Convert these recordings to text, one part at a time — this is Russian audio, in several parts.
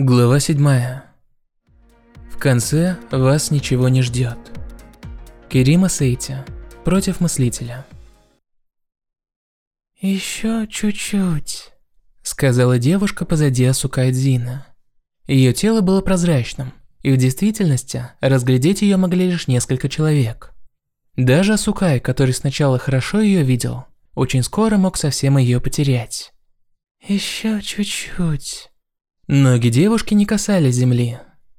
Глава 7. В конце вас ничего не ждет. Кирима Сейти против мыслителя. Еще чуть-чуть, сказала девушка позади Асукайдзина. Ее тело было прозрачным, и в действительности разглядеть ее могли лишь несколько человек. Даже Асукай, который сначала хорошо ее видел, очень скоро мог совсем ее потерять. Еще чуть-чуть. Ноги девушки не касались земли.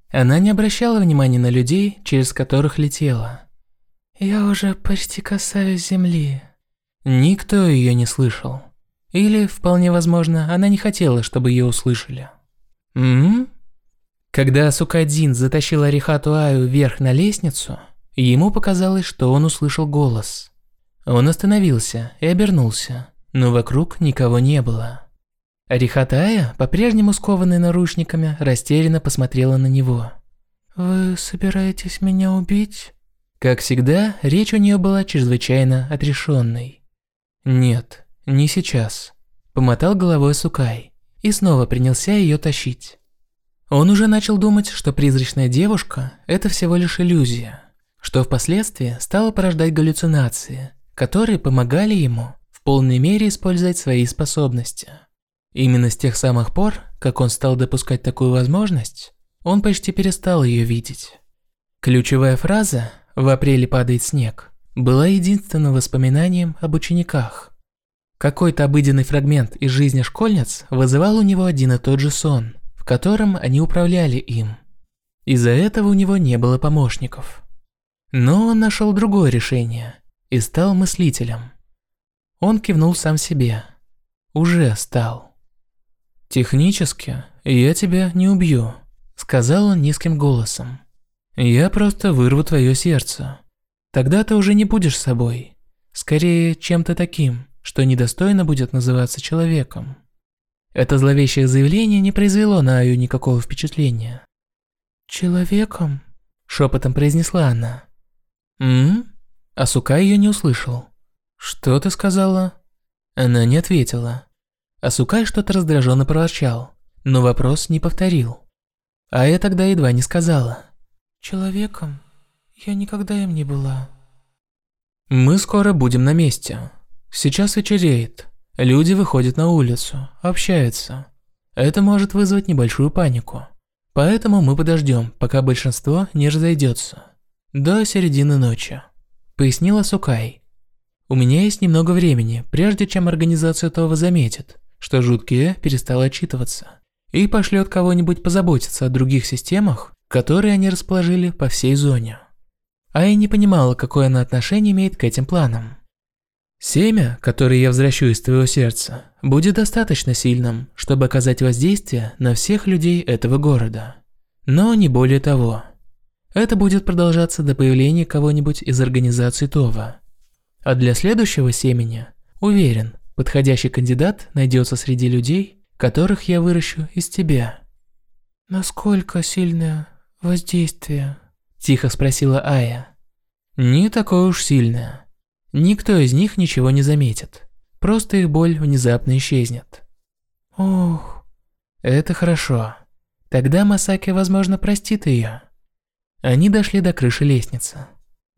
Она не обращала внимания на людей, через которых летела. «Я уже почти касаюсь земли». Никто ее не слышал. Или, вполне возможно, она не хотела, чтобы ее услышали. М, Когда Сукадзин затащил Арихату Аю вверх на лестницу, ему показалось, что он услышал голос. Он остановился и обернулся, но вокруг никого не было. Рихатая, по-прежнему скованная наручниками, растерянно посмотрела на него. «Вы собираетесь меня убить?» Как всегда, речь у нее была чрезвычайно отрешенной. «Нет, не сейчас», – помотал головой Сукай и снова принялся ее тащить. Он уже начал думать, что призрачная девушка – это всего лишь иллюзия, что впоследствии стало порождать галлюцинации, которые помогали ему в полной мере использовать свои способности. Именно с тех самых пор, как он стал допускать такую возможность, он почти перестал ее видеть. Ключевая фраза «В апреле падает снег» была единственным воспоминанием об учениках. Какой-то обыденный фрагмент из жизни школьниц вызывал у него один и тот же сон, в котором они управляли им. Из-за этого у него не было помощников. Но он нашел другое решение и стал мыслителем. Он кивнул сам себе. Уже стал. «Технически я тебя не убью», – сказал он низким голосом. «Я просто вырву твое сердце. Тогда ты уже не будешь собой. Скорее, чем-то таким, что недостойно будет называться человеком». Это зловещее заявление не произвело на Аю никакого впечатления. «Человеком?» – шепотом произнесла она. «М?», Асука ее не услышал. «Что ты сказала?» Она не ответила. Асукай что-то раздраженно проворчал, но вопрос не повторил. А я тогда едва не сказала. «Человеком? Я никогда им не была». «Мы скоро будем на месте. Сейчас вечереет. Люди выходят на улицу, общаются. Это может вызвать небольшую панику. Поэтому мы подождем, пока большинство не разойдется. До середины ночи», – пояснила Сукай. «У меня есть немного времени, прежде чем организация Това заметит, что жуткие перестал отчитываться и пошлет кого-нибудь позаботиться о других системах, которые они расположили по всей зоне. А я не понимала, какое она отношение имеет к этим планам. Семя, которое я возвращу из твоего сердца, будет достаточно сильным, чтобы оказать воздействие на всех людей этого города. Но не более того. Это будет продолжаться до появления кого-нибудь из организации Това. А для следующего семени, уверен, Подходящий кандидат найдется среди людей, которых я выращу из тебя». «Насколько сильное воздействие?» – тихо спросила Ая. «Не такое уж сильное. Никто из них ничего не заметит. Просто их боль внезапно исчезнет». «Ох, это хорошо. Тогда Масаки, возможно, простит ее». Они дошли до крыши лестницы.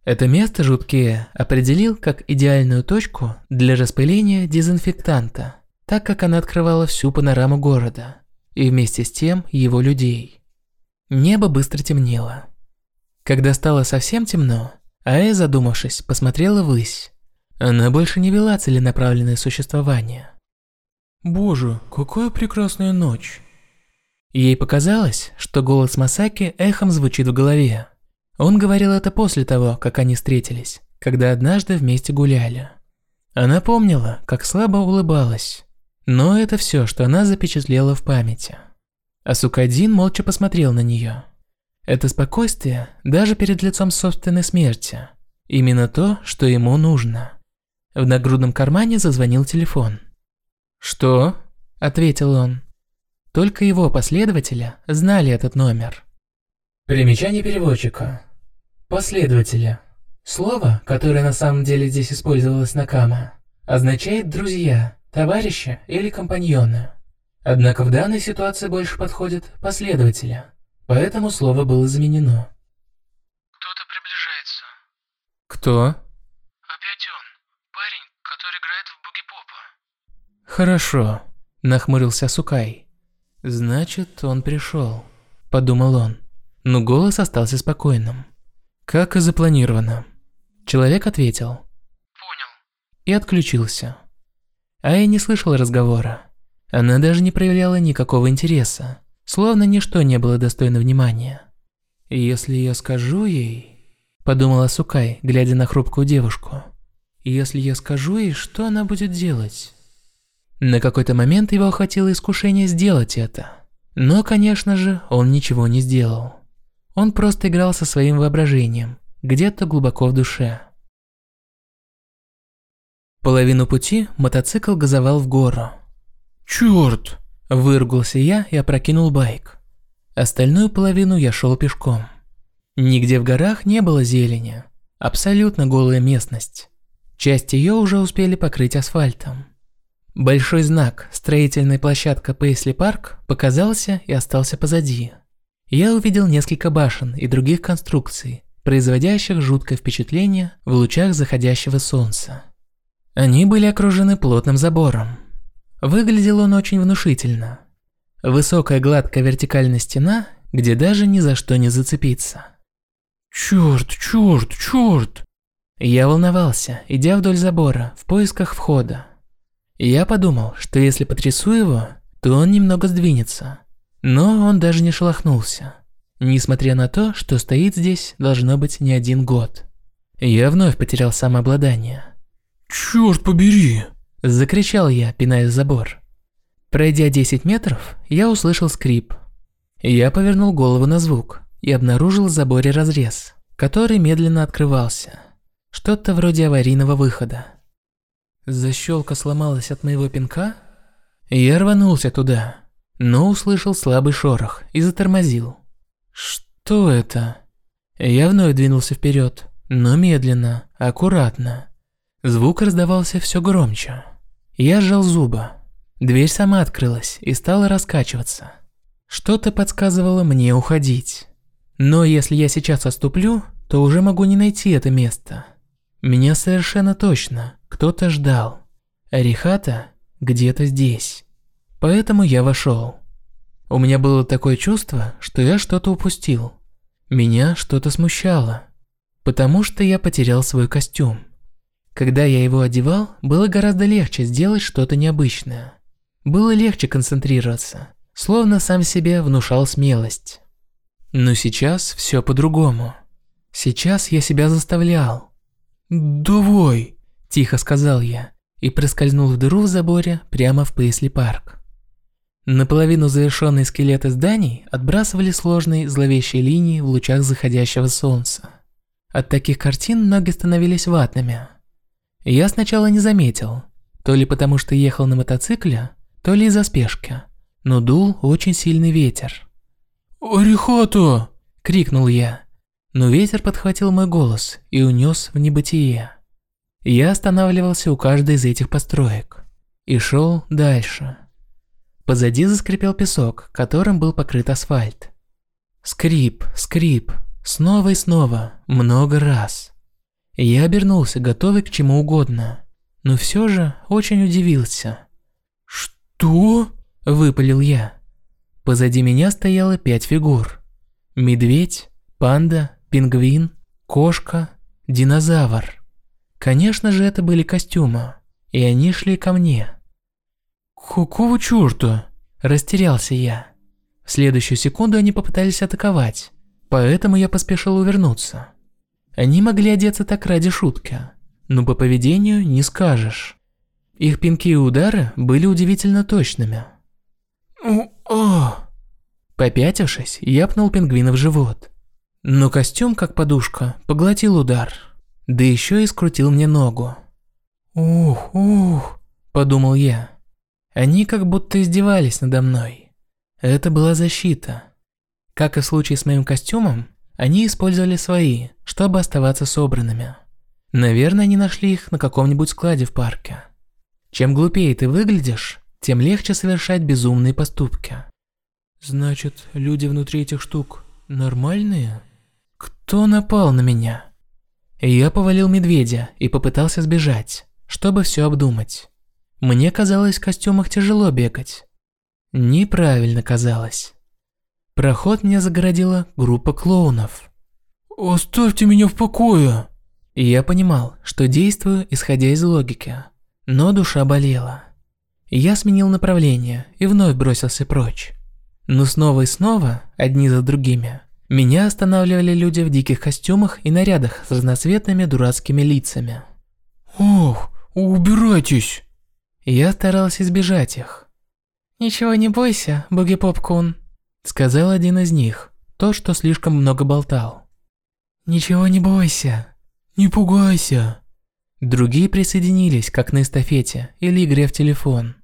Это место Жуткие определил как идеальную точку для распыления дезинфектанта, так как она открывала всю панораму города и вместе с тем его людей. Небо быстро темнело. Когда стало совсем темно, Ая, задумавшись, посмотрела ввысь. Она больше не вела целенаправленное существование. «Боже, какая прекрасная ночь!» Ей показалось, что голос Масаки эхом звучит в голове. Он говорил это после того, как они встретились, когда однажды вместе гуляли. Она помнила, как слабо улыбалась. Но это все, что она запечатлела в памяти. Асукадин молча посмотрел на нее. Это спокойствие даже перед лицом собственной смерти. Именно то, что ему нужно. В нагрудном кармане зазвонил телефон. «Что?» – ответил он. Только его последователи знали этот номер. Примечание переводчика. Последователи. Слово, которое на самом деле здесь использовалось на Кама, означает «друзья», «товарища» или «компаньоны». Однако в данной ситуации больше подходит последователя, поэтому слово было заменено. Кто-то приближается. Кто? Опять он. Парень, который играет в буги-попа. Хорошо, нахмурился Сукай. Значит, он пришел, подумал он, но голос остался спокойным. Как и запланировано. Человек ответил. Понял. И отключился. А я не слышал разговора. Она даже не проявляла никакого интереса, словно ничто не было достойно внимания. «Если я скажу ей...» – подумала Сукай, глядя на хрупкую девушку. «Если я скажу ей, что она будет делать?» На какой-то момент его охватило искушение сделать это. Но, конечно же, он ничего не сделал. Он просто играл со своим воображением, где-то глубоко в душе. Половину пути мотоцикл газовал в гору. «Чёрт!» – выругался я и опрокинул байк. Остальную половину я шел пешком. Нигде в горах не было зелени. Абсолютно голая местность. Часть ее уже успели покрыть асфальтом. Большой знак «Строительная площадка Пейсли Парк» показался и остался позади. Я увидел несколько башен и других конструкций, производящих жуткое впечатление в лучах заходящего солнца. Они были окружены плотным забором. Выглядел он очень внушительно. Высокая гладкая вертикальная стена, где даже ни за что не зацепиться. Чёрт, чёрт, чёрт! Я волновался, идя вдоль забора, в поисках входа. Я подумал, что если потрясу его, то он немного сдвинется. Но он даже не шелохнулся. Несмотря на то, что стоит здесь должно быть не один год. Я вновь потерял самообладание. «Черт побери!» – закричал я, пиная забор. Пройдя 10 метров, я услышал скрип. Я повернул голову на звук и обнаружил в заборе разрез, который медленно открывался. Что-то вроде аварийного выхода. Защелка сломалась от моего пинка? Я рванулся туда, но услышал слабый шорох и затормозил. Что это? Я вновь двинулся вперед, но медленно, аккуратно. Звук раздавался все громче. Я сжал зубы. Дверь сама открылась и стала раскачиваться. Что-то подсказывало мне уходить. Но если я сейчас отступлю, то уже могу не найти это место. Меня совершенно точно кто-то ждал. Арихата где-то здесь. Поэтому я вошел. У меня было такое чувство, что я что-то упустил. Меня что-то смущало. Потому что я потерял свой костюм. Когда я его одевал, было гораздо легче сделать что-то необычное. Было легче концентрироваться, словно сам себе внушал смелость. Но сейчас все по-другому. Сейчас я себя заставлял. «Давай!» – тихо сказал я и проскользнул в дыру в заборе прямо в Пейсли парк. Наполовину завершенные скелеты зданий отбрасывали сложные зловещие линии в лучах заходящего солнца. От таких картин ноги становились ватными. Я сначала не заметил, то ли потому что ехал на мотоцикле, то ли из-за спешки, но дул очень сильный ветер. «Орихото!» – крикнул я, но ветер подхватил мой голос и унес в небытие. Я останавливался у каждой из этих построек и шел дальше. Позади заскрипел песок, которым был покрыт асфальт. Скрип, скрип, снова и снова, много раз. Я обернулся, готовый к чему угодно, но все же очень удивился. «Что?» – выпалил я. Позади меня стояло пять фигур. Медведь, панда, пингвин, кошка, динозавр. Конечно же, это были костюмы, и они шли ко мне. «Какого чёрта?» – растерялся я. В следующую секунду они попытались атаковать, поэтому я поспешил увернуться. Они могли одеться так ради шутки, но по поведению не скажешь. Их пинки и удары были удивительно точными. «О!» Попятившись, я пнул пингвина в живот. Но костюм, как подушка, поглотил удар. Да еще и скрутил мне ногу. «Ух, ух», – подумал я. Они как будто издевались надо мной. Это была защита. Как и в случае с моим костюмом, они использовали свои, чтобы оставаться собранными. Наверное, они нашли их на каком-нибудь складе в парке. Чем глупее ты выглядишь, тем легче совершать безумные поступки. Значит, люди внутри этих штук нормальные? Кто напал на меня? Я повалил медведя и попытался сбежать, чтобы все обдумать. Мне казалось, в костюмах тяжело бегать. Неправильно казалось. Проход мне загородила группа клоунов. «Оставьте меня в покое!» Я понимал, что действую, исходя из логики, но душа болела. Я сменил направление и вновь бросился прочь. Но снова и снова, одни за другими, меня останавливали люди в диких костюмах и нарядах с разноцветными дурацкими лицами. «Ох, убирайтесь!» Я старался избежать их. «Ничего не бойся, Буги Попкун», — сказал один из них, тот, что слишком много болтал. «Ничего не бойся». «Не пугайся». Другие присоединились, как на эстафете или игре в телефон.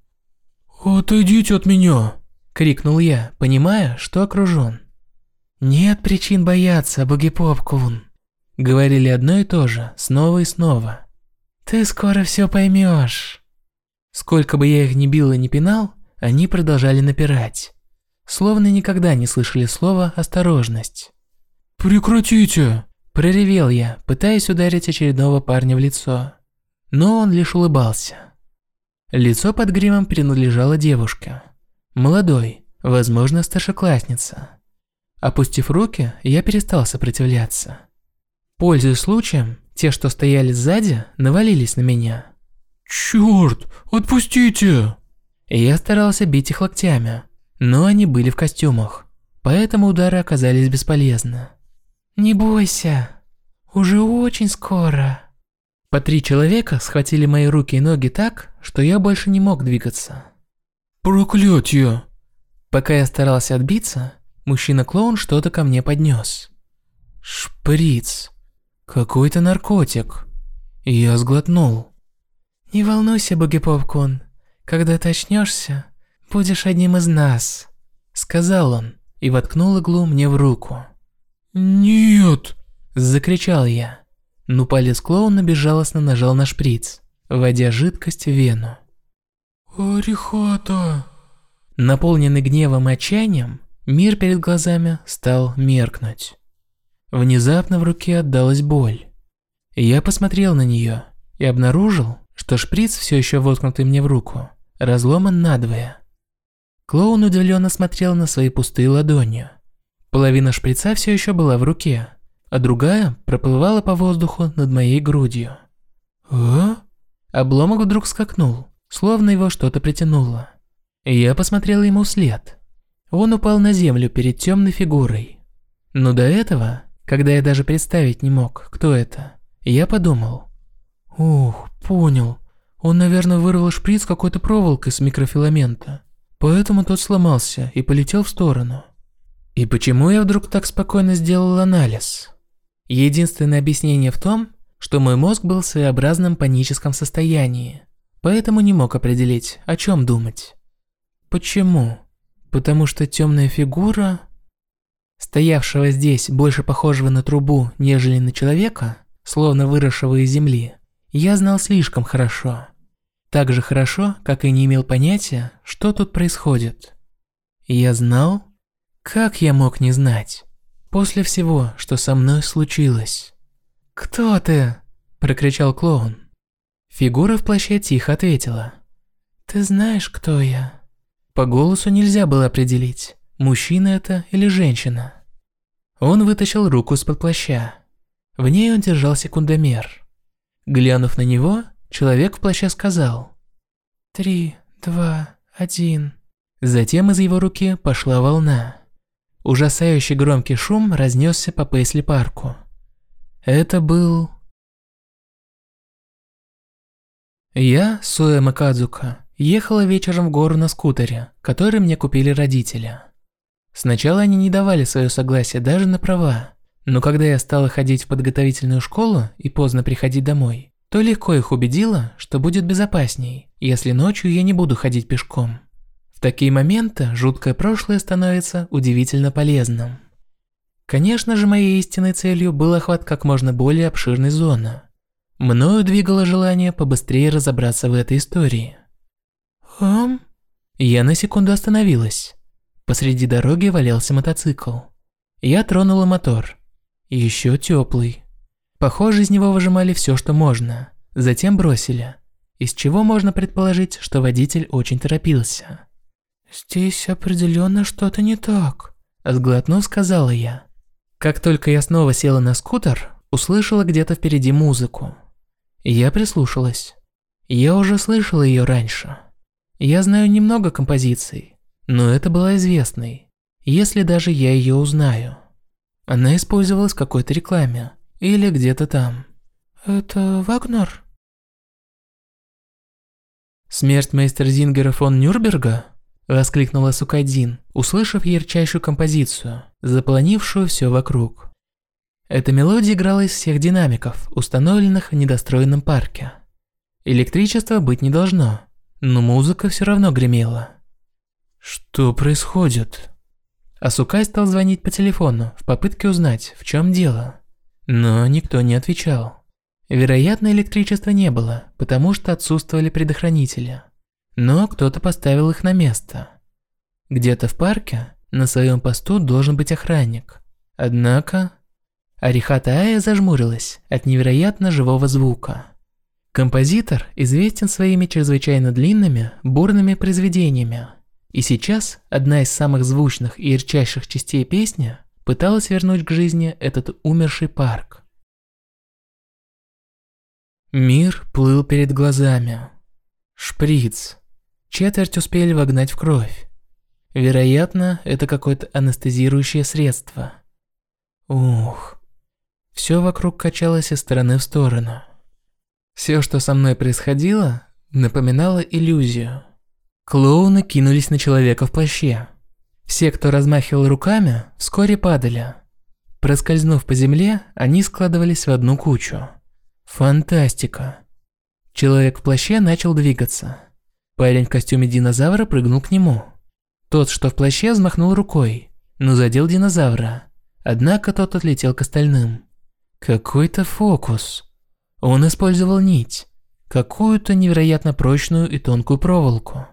«Отойдите от меня!» Крикнул я, понимая, что окружен. «Нет причин бояться, Бугипопкун», — говорили одно и то же, снова и снова. «Ты скоро все поймешь». Сколько бы я их ни бил и ни пинал, они продолжали напирать. Словно никогда не слышали слова «осторожность». «Прекратите!» – проревел я, пытаясь ударить очередного парня в лицо. Но он лишь улыбался. Лицо под гримом принадлежало девушке. Молодой, возможно, старшеклассница. Опустив руки, я перестал сопротивляться. Пользуясь случаем, те, что стояли сзади, навалились на меня. «Чёрт, отпустите!» Я старался бить их локтями, но они были в костюмах, поэтому удары оказались бесполезны. «Не бойся, уже очень скоро». По три человека схватили мои руки и ноги так, что я больше не мог двигаться. Проклятие! Пока я старался отбиться, мужчина-клоун что-то ко мне поднес. Шприц. Какой-то наркотик. Я сглотнул. «Не волнуйся, Буги-Попкун. Когда ты очнешься, будешь одним из нас», — сказал он и воткнул иглу мне в руку. «Нет!» – закричал я. Но палец клоуна безжалостно нажал на шприц, вводя жидкость в вену. «Арихата!» Наполненный гневом и отчаянием, мир перед глазами стал меркнуть. Внезапно в руке отдалась боль. Я посмотрел на нее и обнаружил, что шприц, все еще воткнутый мне в руку, разломан надвое. Клоун удивленно смотрел на свои пустые ладони. Половина шприца все еще была в руке, а другая проплывала по воздуху над моей грудью. «А?» Обломок вдруг скакнул, словно его что-то притянуло. Я посмотрел ему вслед. Он упал на землю перед темной фигурой. Но до этого, когда я даже представить не мог, кто это, я подумал. Ух, понял. Он, наверное, вырвал шприц какой-то проволокой с микрофиламента. Поэтому тот сломался и полетел в сторону. И почему я вдруг так спокойно сделал анализ? Единственное объяснение в том, что мой мозг был в своеобразном паническом состоянии поэтому не мог определить, о чем думать. Почему? Потому что темная фигура, стоявшего здесь, больше похожего на трубу, нежели на человека, словно выросшего из земли, я знал слишком хорошо. Так же хорошо, как и не имел понятия, что тут происходит. Я знал? Как я мог не знать? После всего, что со мной случилось. «Кто ты?» – прокричал клоун. Фигура в плаще тихо ответила. «Ты знаешь, кто я?» По голосу нельзя было определить, мужчина это или женщина. Он вытащил руку из-под плаща. В ней он держал секундомер. Глянув на него, человек в плаще сказал. «Три, два, один». Затем из его руки пошла волна. Ужасающий громкий шум разнесся по Пейсли-парку. Это был Я, Суэ Макадзука, ехала вечером в гору на скутере, который мне купили родители. Сначала они не давали свое согласие даже на права, но когда я стала ходить в подготовительную школу и поздно приходить домой, то легко их убедила, что будет безопасней, если ночью я не буду ходить пешком. В такие моменты жуткое прошлое становится удивительно полезным. Конечно же, моей истинной целью был охват как можно более обширной зоны – Мною двигало желание побыстрее разобраться в этой истории. «Ам?» Я на секунду остановилась. Посреди дороги валялся мотоцикл. Я тронула мотор. Еще теплый. Похоже, из него выжимали все, что можно. Затем бросили. Из чего можно предположить, что водитель очень торопился. «Здесь определенно что-то не так», – сглотнув, сказала я. Как только я снова села на скутер, услышала где-то впереди музыку. Я прислушалась. Я уже слышала ее раньше. Я знаю немного композиций, но это была известной, если даже я ее узнаю. Она использовалась в какой-то рекламе или где-то там. «Это Вагнер?» «Смерть мейстер Зингера фон Нюрнберга?» – воскликнула Сукайдин, услышав ярчайшую композицию, заполонившую все вокруг. Эта мелодия играла из всех динамиков, установленных в недостроенном парке. Электричества быть не должно, но музыка все равно гремела. Что происходит? Асукай стал звонить по телефону в попытке узнать, в чем дело. Но никто не отвечал. Вероятно, электричества не было, потому что отсутствовали предохранители. Но кто-то поставил их на место. Где-то в парке на своем посту должен быть охранник. Однако... Арихата Ая зажмурилась от невероятно живого звука. Композитор известен своими чрезвычайно длинными, бурными произведениями. И сейчас одна из самых звучных и ярчайших частей песни пыталась вернуть к жизни этот умерший парк. Мир плыл перед глазами. Шприц. Четверть успели вогнать в кровь. Вероятно, это какое-то анестезирующее средство. Ух. Все вокруг качалось из стороны в сторону. Все, что со мной происходило, напоминало иллюзию. Клоуны кинулись на человека в плаще. Все, кто размахивал руками, вскоре падали. Проскользнув по земле, они складывались в одну кучу. Фантастика. Человек в плаще начал двигаться. Парень в костюме динозавра прыгнул к нему. Тот, что в плаще, взмахнул рукой, но задел динозавра. Однако тот отлетел к остальным. Какой-то фокус. Он использовал нить. Какую-то невероятно прочную и тонкую проволоку.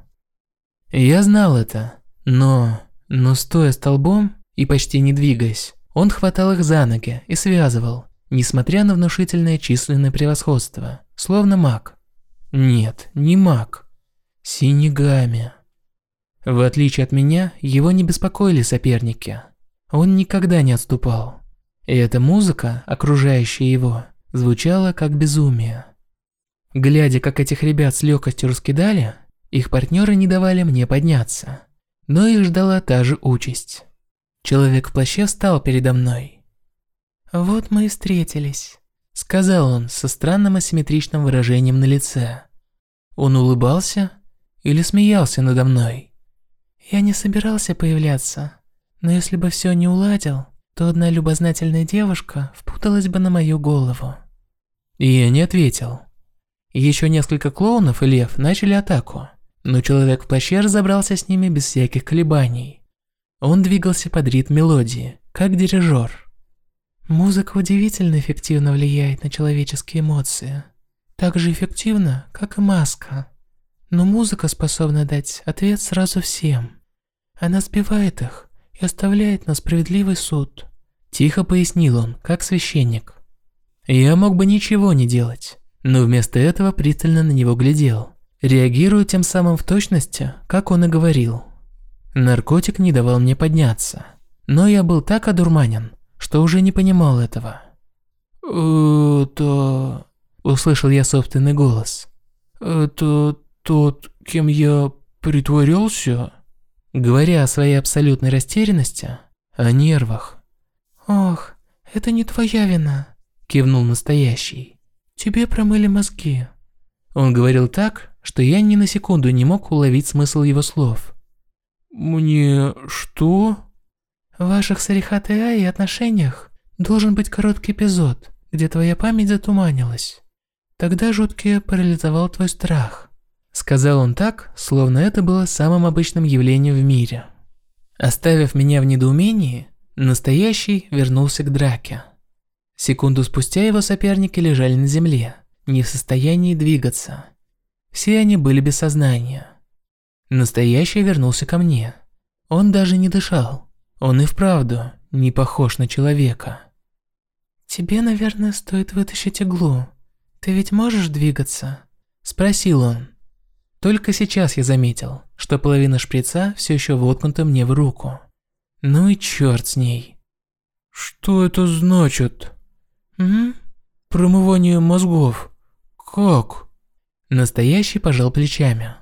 Я знал это, но... Но стоя столбом и почти не двигаясь, он хватал их за ноги и связывал, несмотря на внушительное численное превосходство, словно маг. Нет, не маг. Синегами. В отличие от меня, его не беспокоили соперники. Он никогда не отступал. И эта музыка, окружающая его, звучала как безумие. Глядя, как этих ребят с легкостью раскидали, их партнеры не давали мне подняться. Но их ждала та же участь. Человек в плаще встал передо мной. «Вот мы и встретились», – сказал он со странным асимметричным выражением на лице. Он улыбался или смеялся надо мной? «Я не собирался появляться, но если бы все не уладил, то одна любознательная девушка впуталась бы на мою голову». И я не ответил. Еще несколько клоунов и лев начали атаку, но человек в плаще разобрался с ними без всяких колебаний. Он двигался под ритм мелодии, как дирижер. Музыка удивительно эффективно влияет на человеческие эмоции. Так же эффективно, как и маска. Но музыка способна дать ответ сразу всем. Она сбивает их и оставляет на справедливый суд. Тихо пояснил он, как священник. Я мог бы ничего не делать, но вместо этого пристально на него глядел, реагируя тем самым в точности, как он и говорил. Наркотик не давал мне подняться, но я был так одурманен, что уже не понимал этого. «Это...» – услышал я собственный голос. «Это тот, кем я притворился?» Говоря о своей абсолютной растерянности, о нервах. «Ох, это не твоя вина», – кивнул настоящий. «Тебе промыли мозги». Он говорил так, что я ни на секунду не мог уловить смысл его слов. «Мне что?» В ваших с Арихатой отношениях должен быть короткий эпизод, где твоя память затуманилась. Тогда жуткий парализовал твой страх. Сказал он так, словно это было самым обычным явлением в мире. Оставив меня в недоумении, настоящий вернулся к драке. Секунду спустя его соперники лежали на земле, не в состоянии двигаться. Все они были без сознания. Настоящий вернулся ко мне. Он даже не дышал. Он и вправду не похож на человека. «Тебе, наверное, стоит вытащить иглу. Ты ведь можешь двигаться?» Спросил он. Только сейчас я заметил, что половина шприца все еще воткнута мне в руку. Ну и черт с ней. «Что это значит?» «Угу. Промывание мозгов. Как?» Настоящий пожал плечами.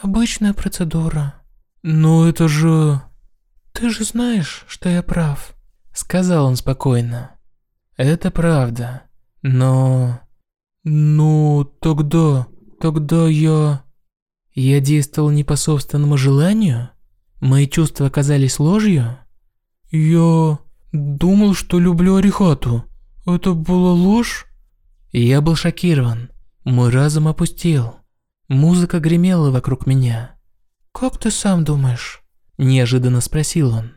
«Обычная процедура». «Но это же...» «Ты же знаешь, что я прав», — сказал он спокойно. «Это правда, но...» «Ну, тогда... тогда я...» «Я действовал не по собственному желанию? Мои чувства оказались ложью?» «Я... думал, что люблю Арихату. Это была ложь?» Я был шокирован. Мой разум опустел. Музыка гремела вокруг меня. «Как ты сам думаешь?» Неожиданно спросил он.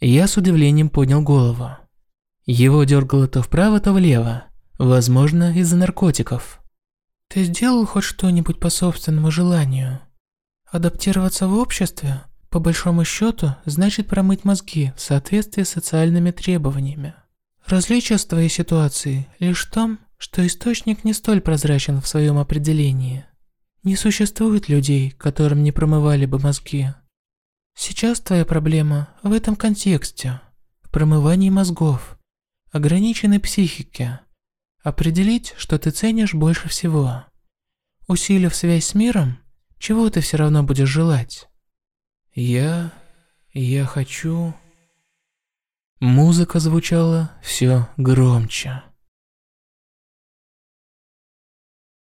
Я с удивлением поднял голову. Его дергало то вправо, то влево. Возможно, из-за наркотиков. Ты сделал хоть что-нибудь по собственному желанию? Адаптироваться в обществе, по большому счету, значит промыть мозги в соответствии с социальными требованиями. Различие с твоей ситуации лишь в том, что источник не столь прозрачен в своем определении. Не существует людей, которым не промывали бы мозги. Сейчас твоя проблема в этом контексте, в промывании мозгов, ограниченной психике. Определить, что ты ценишь больше всего. Усилив связь с миром, чего ты все равно будешь желать? Я... я хочу... Музыка звучала все громче.